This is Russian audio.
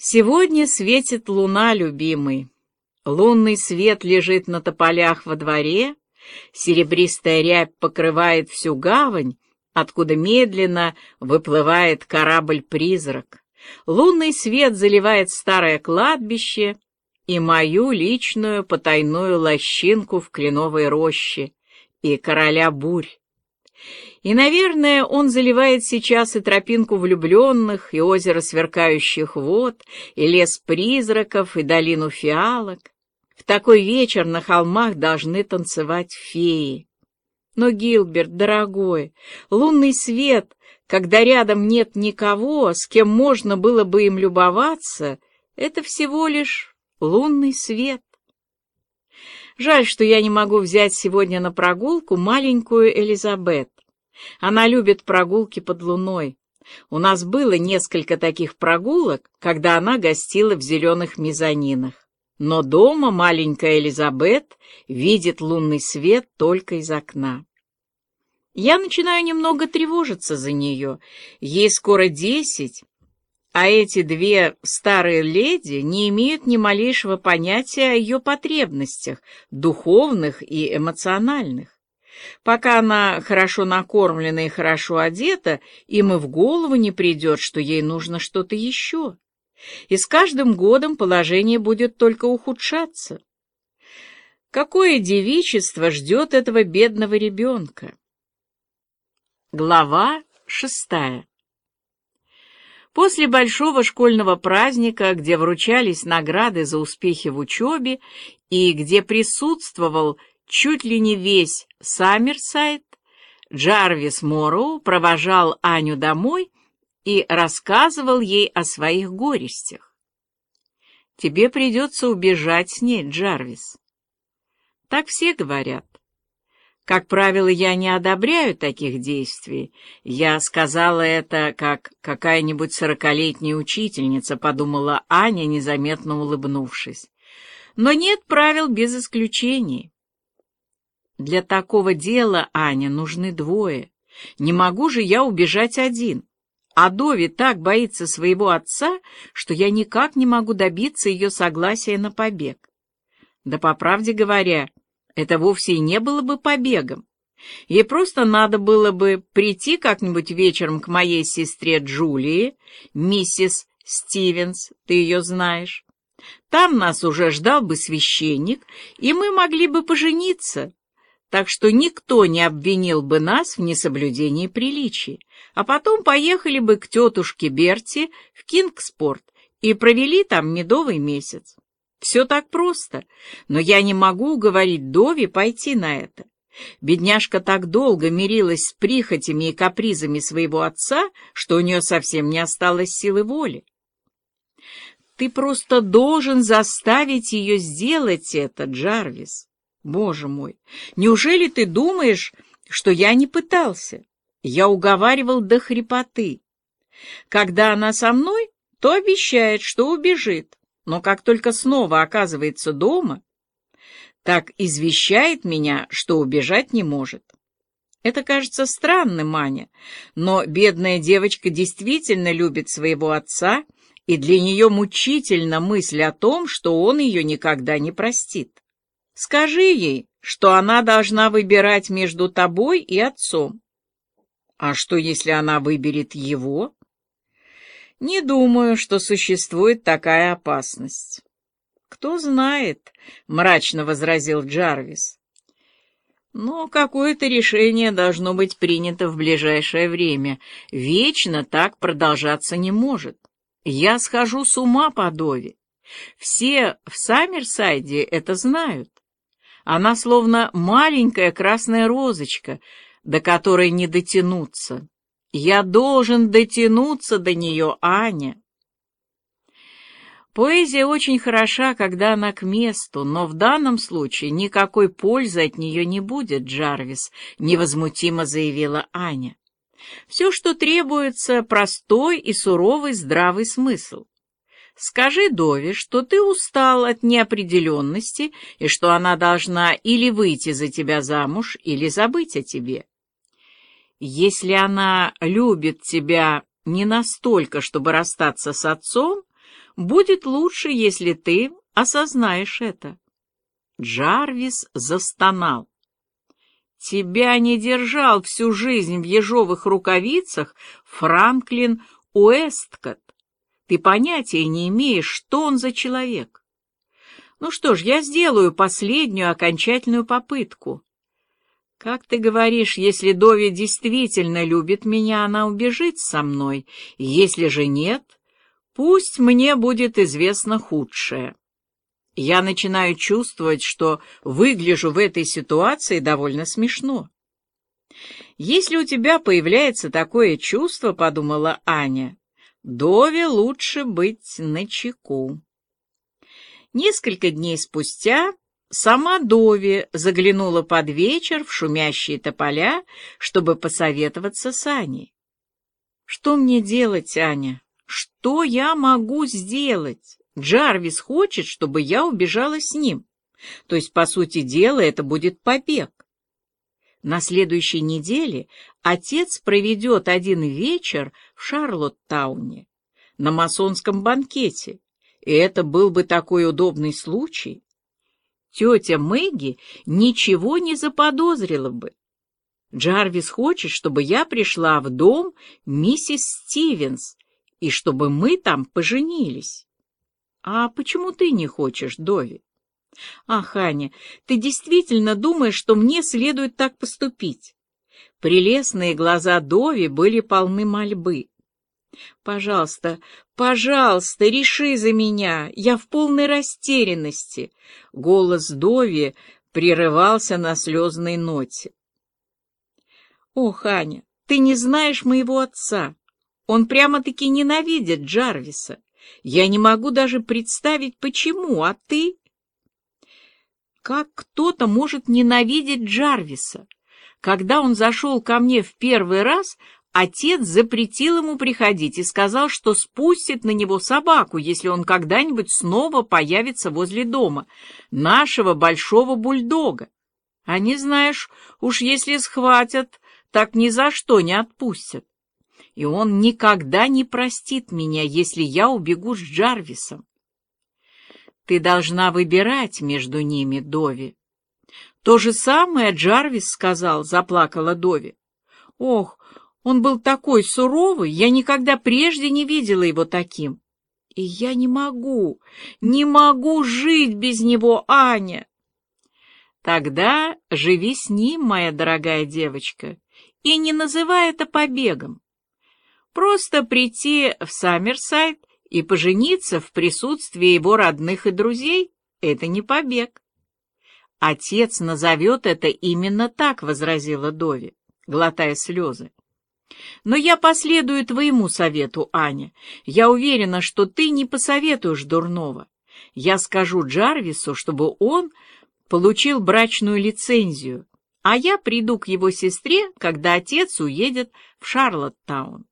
Сегодня светит луна, любимый. Лунный свет лежит на тополях во дворе, серебристая рябь покрывает всю гавань, откуда медленно выплывает корабль-призрак. Лунный свет заливает старое кладбище и мою личную потайную лощинку в кленовой роще и короля бурь. И, наверное, он заливает сейчас и тропинку влюбленных, и озеро сверкающих вод, и лес призраков, и долину фиалок. В такой вечер на холмах должны танцевать феи. Но, Гилберт, дорогой, лунный свет, когда рядом нет никого, с кем можно было бы им любоваться, это всего лишь лунный свет. Жаль, что я не могу взять сегодня на прогулку маленькую Элизабет. Она любит прогулки под луной. У нас было несколько таких прогулок, когда она гостила в зеленых мезонинах. Но дома маленькая Элизабет видит лунный свет только из окна. Я начинаю немного тревожиться за нее. Ей скоро десять, а эти две старые леди не имеют ни малейшего понятия о ее потребностях, духовных и эмоциональных. Пока она хорошо накормлена и хорошо одета, им и в голову не придет, что ей нужно что-то еще. И с каждым годом положение будет только ухудшаться. Какое девичество ждет этого бедного ребенка? Глава шестая После большого школьного праздника, где вручались награды за успехи в учебе и где присутствовал чуть ли не весь Саммерсайд, Джарвис Морроу провожал Аню домой и рассказывал ей о своих горестях. «Тебе придется убежать с ней, Джарвис». Так все говорят. Как правило, я не одобряю таких действий. Я сказала это, как какая-нибудь сорокалетняя учительница, подумала Аня, незаметно улыбнувшись. Но нет правил без исключений. Для такого дела, Аня, нужны двое. Не могу же я убежать один. А Дови так боится своего отца, что я никак не могу добиться ее согласия на побег. Да по правде говоря, это вовсе и не было бы побегом. Ей просто надо было бы прийти как-нибудь вечером к моей сестре Джулии, миссис Стивенс, ты ее знаешь. Там нас уже ждал бы священник, и мы могли бы пожениться, так что никто не обвинил бы нас в несоблюдении приличий, а потом поехали бы к тетушке Берти в Кингспорт и провели там медовый месяц. Все так просто, но я не могу уговорить Дови пойти на это. Бедняжка так долго мирилась с прихотями и капризами своего отца, что у нее совсем не осталось силы воли. Ты просто должен заставить ее сделать это, Джарвис. Боже мой, неужели ты думаешь, что я не пытался? Я уговаривал до хрипоты. Когда она со мной, то обещает, что убежит но как только снова оказывается дома, так извещает меня, что убежать не может. Это кажется странным, Маня, но бедная девочка действительно любит своего отца, и для нее мучительна мысль о том, что он ее никогда не простит. Скажи ей, что она должна выбирать между тобой и отцом. А что, если она выберет его? Не думаю, что существует такая опасность. Кто знает, мрачно возразил Джарвис. Но какое-то решение должно быть принято в ближайшее время. Вечно так продолжаться не может. Я схожу с ума по Дове. Все в Саммерсайде это знают. Она словно маленькая красная розочка, до которой не дотянуться. Я должен дотянуться до нее, Аня. Поэзия очень хороша, когда она к месту, но в данном случае никакой пользы от нее не будет, Джарвис, невозмутимо заявила Аня. Все, что требуется, простой и суровый здравый смысл. Скажи Дови, что ты устал от неопределенности и что она должна или выйти за тебя замуж, или забыть о тебе. Если она любит тебя не настолько, чтобы расстаться с отцом, Будет лучше, если ты осознаешь это. Джарвис застонал. Тебя не держал всю жизнь в ежовых рукавицах Франклин Уэсткотт. Ты понятия не имеешь, что он за человек. Ну что ж, я сделаю последнюю окончательную попытку. Как ты говоришь, если Дови действительно любит меня, она убежит со мной. Если же нет, пусть мне будет известно худшее. Я начинаю чувствовать, что выгляжу в этой ситуации довольно смешно. Если у тебя появляется такое чувство, — подумала Аня, — Дове лучше быть начеку. Несколько дней спустя сама Дови заглянула под вечер в шумящие тополя, чтобы посоветоваться с Аней. «Что мне делать, Аня? Что я могу сделать? Джарвис хочет, чтобы я убежала с ним. То есть, по сути дела, это будет побег. На следующей неделе отец проведет один вечер в Шарлоттауне на масонском банкете, и это был бы такой удобный случай. Тетя Мэгги ничего не заподозрила бы. Джарвис хочет, чтобы я пришла в дом миссис Стивенс и чтобы мы там поженились. А почему ты не хочешь, Дови? Ах, Аня, ты действительно думаешь, что мне следует так поступить? Прелестные глаза Дови были полны мольбы. «Пожалуйста, пожалуйста, реши за меня, я в полной растерянности!» Голос Дови прерывался на слезной ноте. «Ох, Аня, ты не знаешь моего отца. Он прямо-таки ненавидит Джарвиса. Я не могу даже представить, почему, а ты...» Как кто-то может ненавидеть Джарвиса? Когда он зашел ко мне в первый раз, Отец запретил ему приходить и сказал, что спустит на него собаку, если он когда-нибудь снова появится возле дома, нашего большого бульдога. А не знаешь, уж если схватят, так ни за что не отпустят. И он никогда не простит меня, если я убегу с Джарвисом. Ты должна выбирать между ними, Дови. То же самое Джарвис сказал, заплакала Дови. Ох, он был такой суровый, я никогда прежде не видела его таким. И я не могу, не могу жить без него, Аня. Тогда живи с ним, моя дорогая девочка, и не называй это побегом. Просто прийти в Саммерсайд и пожениться в присутствии его родных и друзей — это не побег. Отец назовет это именно так, — возразила Дови, глотая слезы. Но я последую твоему совету, Аня. Я уверена, что ты не посоветуешь дурного. Я скажу Джарвису, чтобы он получил брачную лицензию, а я приду к его сестре, когда отец уедет в Шарлоттаун.